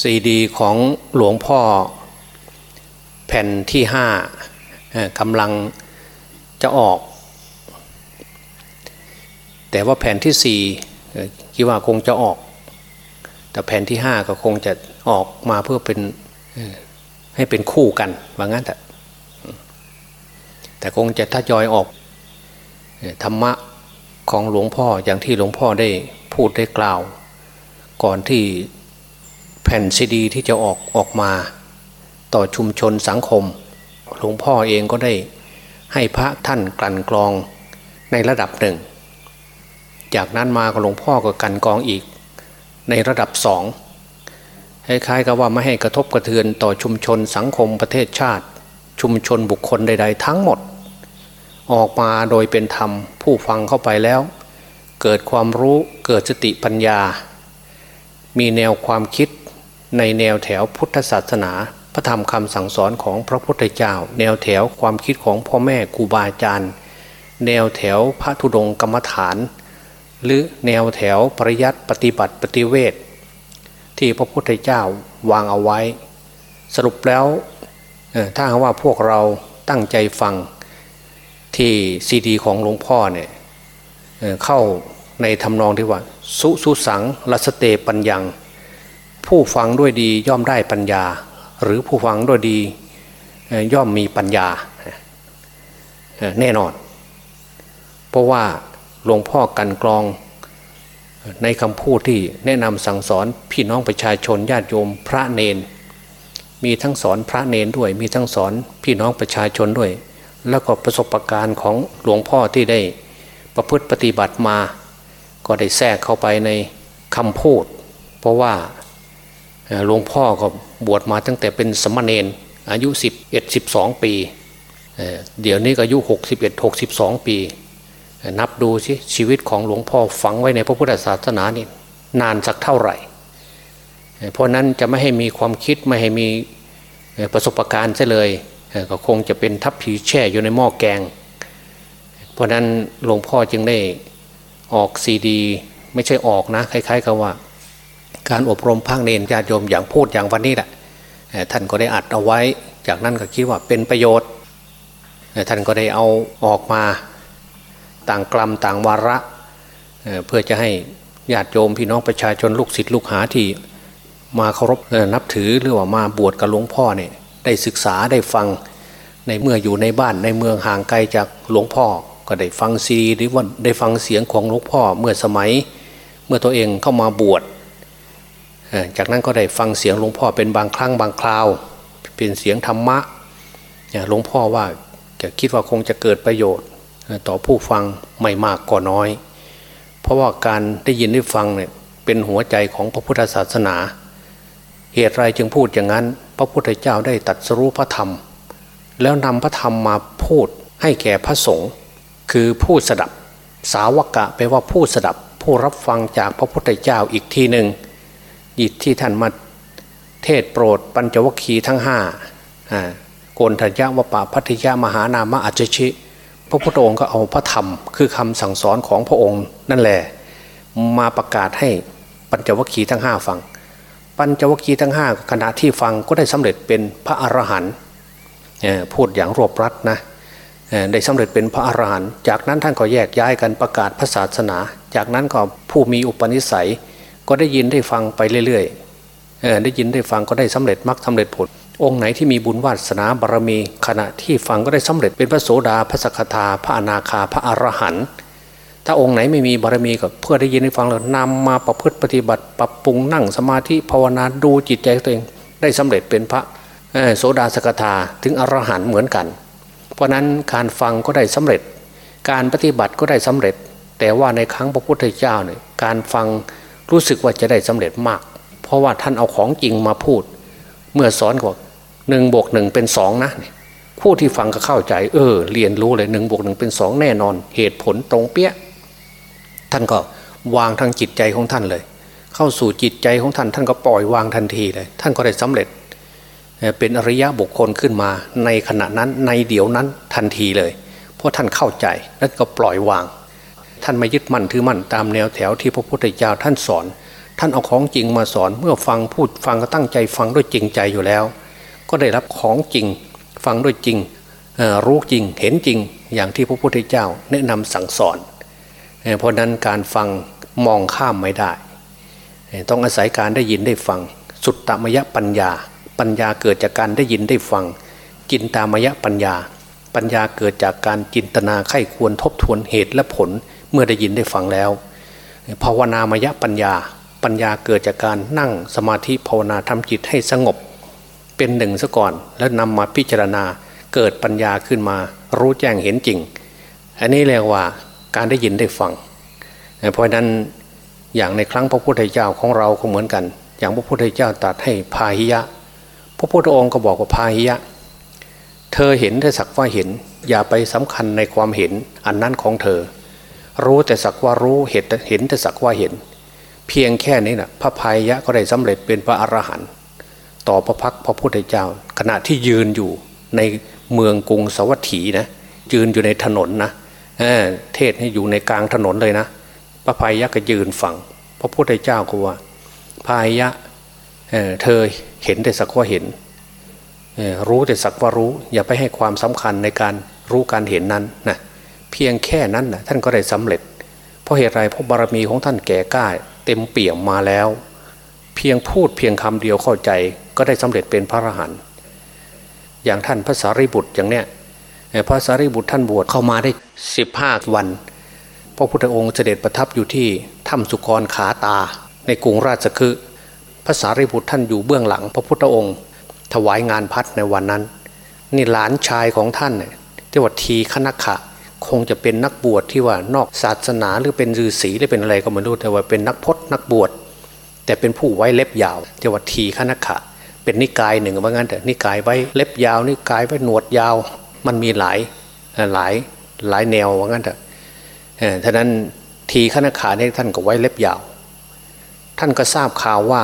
ซีดีของหลวงพ่อแผ่นที่ห้ากำลังจะออก แต่ว่าแผ่นที่สี่คิดว่าคงจะออก แต่แผ่นที่ห้าก็คงจะออกมาเพื่อเป็นให้เป็นคู่กันว่างั้นแต่แต่คงจะถ้ายอยออกธรรมะของหลวงพ่ออย่างที่หลวงพ่อได้พูดได้กล่าว ก่อนที่ ผ่นซีดี ที่จะออกออกมา ต่อชุมชนสังคม หลวงพ่อเองก็ได้ให้พระท่านกลั่นกรองในระดับหนึ่ง จากนั้นมาก็หลวงพ่อก็กลั่นกรองอีกในระดับสองคล้ายๆกับว่าไม่ให้กระทบกระเทือนต่อชุมชนสังคมประเทศชาติ ชุมชนบุคคลใด ๆ ทั้งหมด ออกมาโดยเป็นธรรมผู้ฟังเข้าไปแล้ว เกิดความรู้เกิดสติปัญญา มีแนวความคิด ในแนวแถวพุทธศาสนา พระธรรมคำสั่งสอนของพระพุทธเจ้า แนวแถวความคิดของพ่อแม่ครูบาอาจารย์ แนวแถวพระธุดงกรรมฐาน หรือแนวแถวปริยัติปฏิบัติปฏิเวทที่พระพุทธเจ้าวางเอาไว้ สรุปแล้วถ้าว่าพวกเราตั้งใจฟังที่ซีดีของหลวงพ่อเนี่ยเข้าในทำนองที่ว่า สุสุสังลัสเตปัญญัง ผู้ฟังด้วยดีย่อมได้ปัญญา หรือผู้ฟังด้วยดีย่อมมีปัญญาแน่นอน เพราะว่าหลวงพ่อกันกรองในคำพูดที่แนะนำสั่งสอนพี่น้องประชาชนญาติโยมพระเนน มีทั้งสอนพระเนนด้วย มีทั้งสอนพี่น้องประชาชนด้วย แล้วก็ประสบการณ์ของหลวงพ่อที่ได้ประพฤติปฏิบัติมา ก็ได้แทรกเข้าไปในคำพูด เพราะว่า หลวงพ่อก็บวชมาตั้งแต่เป็นสมณเณรอายุ 11 12 ปี เดี๋ยวนี้ก็อายุ 61 62 ปี นับดูสิชีวิตของหลวงพ่อฝังไว้ในพระพุทธศาสนานี่นานสักเท่าไหร่ เพราะนั้นจะไม่ให้มีความคิดไม่ให้มีประสบการณ์เสียเลย ก็คงจะเป็นทัพผีแช่อยู่ในหม้อแกง เพราะนั้นหลวงพ่อจึงได้ออกซีดี ไม่ใช่ออกนะคล้ายๆกับว่า การอบรมภาคเนรญาติโยมอย่างพูดอย่างวันนี้แหละท่านก็ได้อัดเอาไว้ จากนั้นก็คิดว่าเป็นประโยชน์ ท่านก็ได้เอาออกมาต่างกลัมต่างวาระ เพื่อจะให้ญาติโยมพี่น้องประชาชนลูกศิษย์ลูกหาที่มาเคารพนับถือหรือว่ามาบวชกับหลวงพ่อเนี่ยได้ศึกษาได้ฟังในเมื่ออยู่ในบ้านในเมืองห่างไกลจากหลวงพ่อ ก็ได้ฟังซีดีหรือว่าได้ฟังเสียงของหลวงพ่อเมื่อสมัย เมื่อตัวเองเข้ามาบวช จากนั้นก็ได้ฟังเสียงหลวงพ่อเป็นบางครั้งบางคราว เป็นเสียงธรรมะหลวงพ่อว่าจะคิดว่าคงจะเกิดประโยชน์ ต่อผู้ฟังไม่มากก็น้อย เพราะว่าการได้ยินได้ฟังเนี่ยเป็นหัวใจของพระพุทธศาสนา เหตุไรจึงพูดอย่างนั้น พระพุทธเจ้าได้ตัดสรู้พระธรรม แล้วนำพระธรรมมาพูดให้แก่พระสงฆ์คือผู้สดับ สาวกะแปลว่าผู้สดับ ผู้รับฟังจากพระพุทธเจ้าอีกทีหนึ่ง ยิดที่ท่านมาเทศโปรดปัญจวัคคีย์ทั้งห้าโกนทัญญาวปะพัทยามหานามะอัจฉิพระพุทธองค์ก็เอาพระธรรม คือคำสั่งสอนของพระองค์นั่นแหละมาประกาศให้ปัญจวัคคีย์ทั้งห้าฟัง ปัญจวัคคีย์ทั้งห้าขณะที่ฟังก็ได้สำเร็จเป็นพระอรหันต์พูดอย่างรวบรัดนะได้สำเร็จเป็นพระอรหันต์จากนั้นท่านก็แยกย้ายกันประกาศพระศาสนา จากนั้นก็ผู้มีอุปนิสัย ก็ได้ยินได้ฟังไปเรื่อยๆได้ยินได้ฟังก็ได้สำเร็จมรรคสาเร็จผล องค์ไหนที่มีบุญวาสนาบารมี ขณะที่ฟังก็ได้สำเร็จเป็นพระโสดาพระสกทาพระอนาคาพระอรหันต์ถ้าองค์ไหนไม่มีบารมีก็เพื่อได้ยินได้ฟังแล้วนำมาประพฤติปฏิบัติ ปรับปรุงนั่งสมาธิภาวนาดูจิตใจตัวเองได้สำเร็จเป็นพระโสดาสกทาถึงอรหันต์เหมือนกัน เพราะนั้นการฟังก็ได้สำเร็จ การปฏิบัติก็ได้สำเร็จ แต่ว่าในครั้งพระพุทธเจ้าเนี่ยการฟัง รู้สึกว่าจะได้สำเร็จมาก เพราะว่าท่านเอาของจริงมาพูด เมื่อสอนว่าหนึ่งบวกหนึ่งเป็นสองนะผู้ที่ฟังก็เข้าใจ เออ เรียนรู้เลยหนึ่งบวกหนึ่งเป็นสองแน่นอน เหตุผลตรงเปี้ยท่านก็วางทางจิตใจของท่านเลย เข้าสู่จิตใจของท่านท่านก็ปล่อยวางทันทีเลย ท่านก็ได้สำเร็จ เป็นอริยะบุคคลขึ้นมา ในขณะนั้นในเดี๋ยวนั้นทันทีเลย เพราะท่านเข้าใจแล้วก็ปล่อยวาง ท่านไม่ยึดมั่นถือมั่นตามแนวแถวที่พระพุทธเจ้าท่านสอน ท่านเอาของจริงมาสอนเมื่อฟังพูดฟังก็ตั้งใจฟังด้วยจริงใจอยู่แล้ว ก็ได้รับของจริงฟังด้วยจริงรู้จริงเห็นจริงอย่างที่พระพุทธเจ้าแนะนำสั่งสอน เพราะนั้นการฟังมองข้ามไม่ได้ ต้องอาศัยการได้ยินได้ฟัง สุตตมยปัญญา ปัญญาเกิดจากการได้ยินได้ฟัง จินตามยปัญญา ปัญญาเกิดจากการจินตนาไข้ควรทบทวนเหตุและผล เมื่อได้ยินได้ฟังแล้วภาวนามยปัญญา ปัญญาเกิดจากการนั่งสมาธิภาวนาทำจิตให้สงบ เป็นหนึ่งซะก่อน แล้วนำมาพิจารณาเกิดปัญญาขึ้นมา รู้แจ้งเห็นจริง อันนี้เรียกว่าการได้ยินได้ฟัง เพราะนั้นอย่างในครั้งพระพุทธเจ้าของเราก็เหมือนกัน อย่างพระพุทธเจ้าตรัสให้พาหิยะ พระพุทธองค์ก็บอกว่าพาหิยะ เธอเห็นแต่สักว่าเห็น อย่าไปสำคัญในความเห็นอันนั้นของเธอ รู้แต่สักว่ารู้เห็นเห็นแต่สักว่าเห็น เพียงแค่นี้นะพระพายะก็ได้สำเร็จเป็นพระอรหันต์ต่อพระพักพระพุทธเจ้า ขณะที่ยืนอยู่ในเมืองกรุงสวัสถีนะยืนอยู่ในถนนนะเเทศให้อยู่ในกลางถนนเลยนะพระพายะก็ยืนฟังพระพุทธเจ้าก็ว่าพายะเเธอเห็นแต่สักว่าเห็นรู้แต่สักว่ารู้ อย่าไปให้ความสำคัญในการรู้การเห็นนั้นนะ เพียงแค่นั้นนะท่านก็ได้สำเร็จ เพราะเหตุไรเพราะบารมีของท่านแก่กล้าเต็มเปี่ยมมาแล้ว เพียงพูดเพียงคำเดียวเข้าใจก็ได้สำเร็จเป็นพระอรหันต์อย่างท่านพระสารีบุตรอย่างเนี้ยพระสารีบุตรท่านบวชเข้ามาได้สิบห้าวัน พระพุทธองค์เสด็จประทับอยู่ที่ถ้ำสุกรขาตา ในกรุงราชคฤห์พระสารีบุตรท่านอยู่เบื้องหลัง พระพุทธองค์ ถวายงานพัดในวันนั้น นี่หลานชายของท่านเนี่ยที่ว่าทีคณขะ คงจะเป็นนักบวชที่ว่านอกศาสนาหรือเป็นฤาษีหรือเป็นอะไรก็ไม่รู้แต่ว่าเป็นนักพจนักบวชแต่เป็นผู้ไว้เล็บยาวเที่ว่าทีคณขะ เป็นนิกายหนึ่งว่างั้นแต่นิกายไว้เล็บยาวนิกายไว้หนวดยาว มันมีหลายหลายหลายแนวว่างั้นแต่ท่านั้นทีขณขาเนี่ยท่านก็ไว้เล็บยาว ท่านก็ทราบข่าวว่า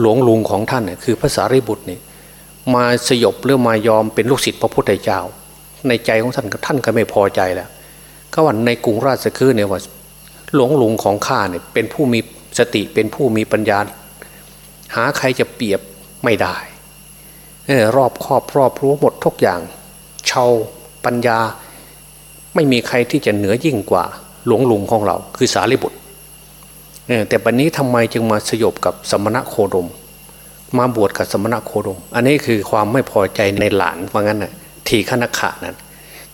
หลวงลุงของท่านคือพระสารีบุตรนี่มาสยบหรือมายอมเป็นลูกศิษย์พระพุทธเจ้า ในใจของท่านท่านก็ไม่พอใจแล้วก็วันในกรุงราชคฤห์เนี่ยว่าหลวงลุงของข้าเนี่ยเป็นผู้มีสติเป็นผู้มีปัญญา หาใครจะเปรียบไม่ได้รอบครอบรอบรู้หมดทุกอย่างชาวปัญญา ไม่มีใครที่จะเหนือยิ่งกว่าหลวงลุงของเรา คือสารีบุตรแต่ปัจนี้ทำไมจึงมาสยบกับสมณะโคดม มาบวชกับสมณะโคดม อันนี้คือความไม่พอใจในหลานว่างั้นน่ะ ทีขณะขานั้น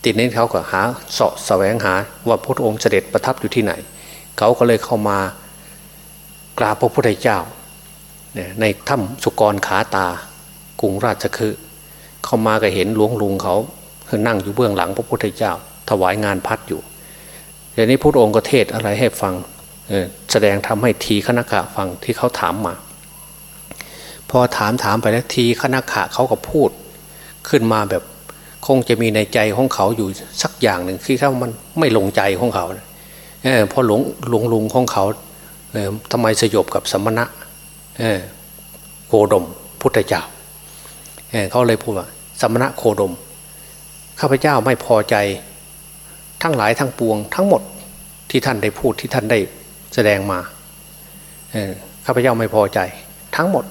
ติดนี้เขาก็หาเสาะแสวงหาว่าพระองค์เสด็จประทับอยู่ที่ไหน เขาก็เลยเข้ามากราบพระพุทธเจ้าในถ้ำสุกรขาตากรุงราชคือเข้ามาก็เห็นหลวงลุงเขาคือนั่งอยู่เบื้องหลังพระพุทธเจ้า ถวายงานพัดอยู่เดี๋ยวนี้พระองค์ก็เทศอะไรให้ฟังแสดงทำให้ทีคณะขะฟังที่เขาถามมา พอถามถามไปแล้วทีคณะขะเขาก็พูดขึ้นมาแบบ คงจะมีในใจของเขาอยู่สักอย่างหนึ่งที่เขามันไม่ลงใจของเขาเออพอหลวงหลงลุงของเขาเออทำไมสยบกับสมณะโคดมพุทธเจ้าเเขาเลยพูดว่า สมณะโคดมข้าพเจ้าไม่พอใจทั้งหลายทั้งปวง ทั้งหมดที่ท่านได้พูดที่ท่านได้แสดงมาข้าพเจ้าไม่พอใจ ทั้งหมด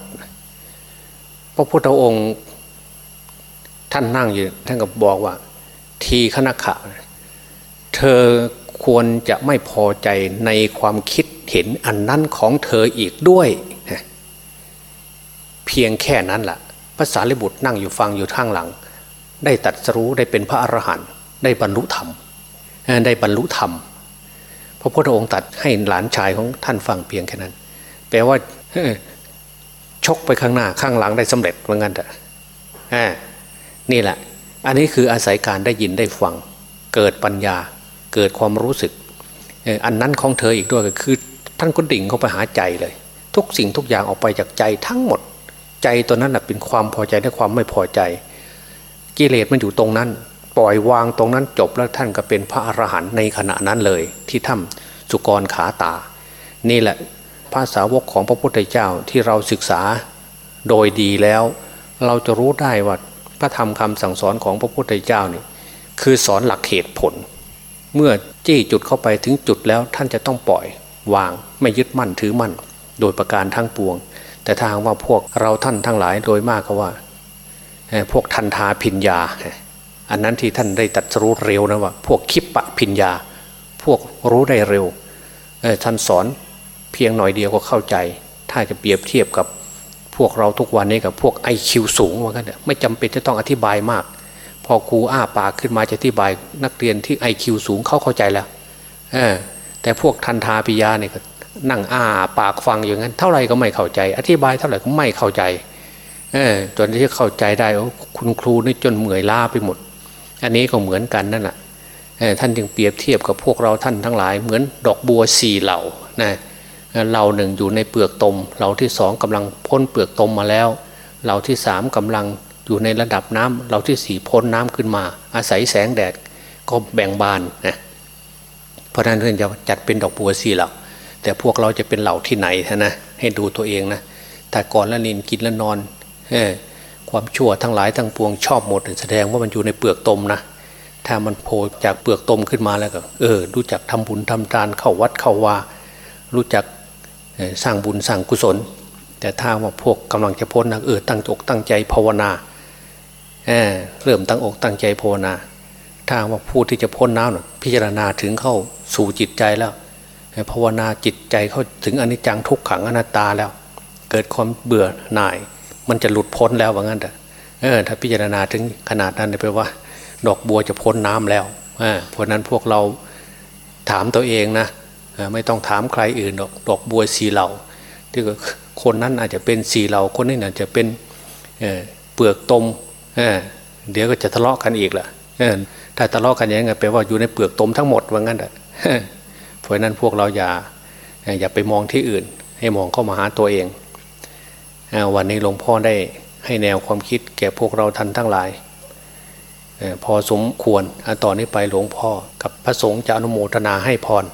พระพุทธองค์ ท่านนั่งอยู่ท่านก็บอกว่า ทีขณะขะเธอควรจะไม่พอใจในความคิดเห็นอันนั้นของเธออีกด้วย เพียงแค่นั้นแหละภาษาลิบุตรนั่งอยู่ฟังอยู่ข้างหลัง ได้ตัดสู้ได้เป็นพระอรหันต์ได้บรรลุธรรมได้บรรลุธรรมพระพุทธองค์ตัดให้หลานชายของท่านฟังเพียงแค่นั้น แปลว่าชกไปข้างหน้าข้างหลังได้สำเร็จเหมือนกันแต่ นี่แหละ อันนี้คืออาศัยการได้ยินได้ฟัง เกิดปัญญา เกิดความรู้สึก อันนั้นของเธออีกด้วยก็คือ ท่านก็ดิ่งเข้าไปหาใจเลย ทุกสิ่งทุกอย่างออกไปจากใจทั้งหมด ใจตัวนั้นเป็นความพอใจและความไม่พอใจ กิเลสมันอยู่ตรงนั้น ปล่อยวางตรงนั้นจบแล้วท่านก็เป็นพระอรหันต์ในขณะนั้นเลย ที่ถ้ำสุกรขาตา นี่แหละภาษาวกของพระพุทธเจ้าที่เราศึกษาโดยดีแล้ว เราจะรู้ได้ว่า พระธรรมคำสั่งสอนของพระพุทธเจ้านี่คือสอนหลักเหตุผล เมื่อจี้จุดเข้าไปถึงจุดแล้วท่านจะต้องปล่อยวางไม่ยึดมั่นถือมั่น โดยประการทั้งปวง แต่ถ้าหากว่าพวกเราท่านทั้งหลายโดยมากก็ว่า พวกทันทาพิญญา อันนั้นที่ท่านได้ตัดสรู้เร็วนะว่า พวกคิปปะพิญญา พวกรู้ได้เร็วท่านสอนเพียงหน่อยเดียวก็เข้าใจ ถ้าจะเปรียบเทียบกับ พวกเราทุกวันนี้กับพวก IQ สูงว่ากันเถอะไม่จำเป็นจะต้องอธิบายมาก พอครูอ้าปากขึ้นมาจะอธิบายนักเรียนที่ IQ สูงเขาเข้าใจแล้วเออแต่พวกทันทาปิยาเนี่ยก็นั่งอ้าปากฟังอย่างนั้น เท่าไหร่ก็ไม่เข้าใจ อธิบายเท่าไหร่ก็ไม่เข้าใจเออจนที่เข้าใจได้โอ้คุณครูนี่จนเหมื่อยล้าไปหมด อันนี้ก็เหมือนกันนั่นแหละท่านจึงเปรียบเทียบกับพวกเราท่านทั้งหลาย เหมือนดอกบัวสี่เหล่านะ เหล่าหนึ่งอยู่ในเปลือกตมเหล่าที่สองกำลังพ้นเปลือกตมมาแล้วเหล่าที่สามกำลังอยู่ในระดับน้ำเหล่าที่สี่พ้นน้ำขึ้นมา อาศัยแสงแดดก็แบ่งบานนะเพราะฉะนั้นท่านจะจัดเป็นดอกบัวสี่เหล่าแต่พวกเราจะเป็นเหล่าที่ไหนนะให้ดูตัวเองนะแต่ก่อนละนินกินแล้วนอนเอความชั่วทั้งหลายทั้งปวงชอบหมดแสดงว่ามันอยู่ในเปลือกตมนะถ้ามันโผล่จากเปลือกตมขึ้นมาแล้วก็เออรู้จักทำบุญทำทานเข้าวัดเข้าวารู้จัก สร้างบุญสร้างกุศล แต่ถ้าว่าพวกกำลังจะพ้นนะเออตั้งอกตั้งใจภาวนาเออเริ่มตั้งอกตั้งใจภาวนา ถ้าว่าผู้ที่จะพ้นน้ำนะพิจารณาถึงเข้าสู่จิตใจแล้วภาวนาจิตใจเข้าถึงอนิจจังทุกขังอนัตตาแล้ว เกิดความเบื่อหน่าย มันจะหลุดพ้นแล้วว่างั้นแต่เออถ้าพิจารณาถึงขนาดนั้นแปลว่า ดอกบัวจะพ้นน้ำแล้วเพราะนั้นพวกเราถามตัวเองนะ ไม่ต้องถามใครอื่นดอกดอกบัวสีเหล่าที่คนนั้นอาจจะเป็นสีเหล่าคนนี้อาจจะเป็นเเปลือกตมเเดี๋ยวก็จะทะเลาะกันอีกล่ะถ้าทะเลาะกันอย่างนั้แปลว่าอยู่ในเปลือกตมทั้งหมดว่างั้นแต่เพราะนั้นพวกเราอย่าอย่าไปมองที่อื่น ให้มองเข้ามาหาตัวเองเอวันนี้หลวงพ่อได้ให้แนวความคิดแก่พวกเราทันทั้งหลายพอสมควรต่อนนี้ไปหลวงพ่อกับพระสงฆ์จะอนุโมทนาให้พร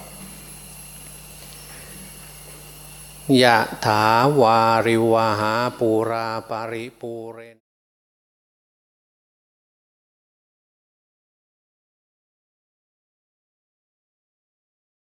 ยะถาวาริวาหาปูราปาริปูเรน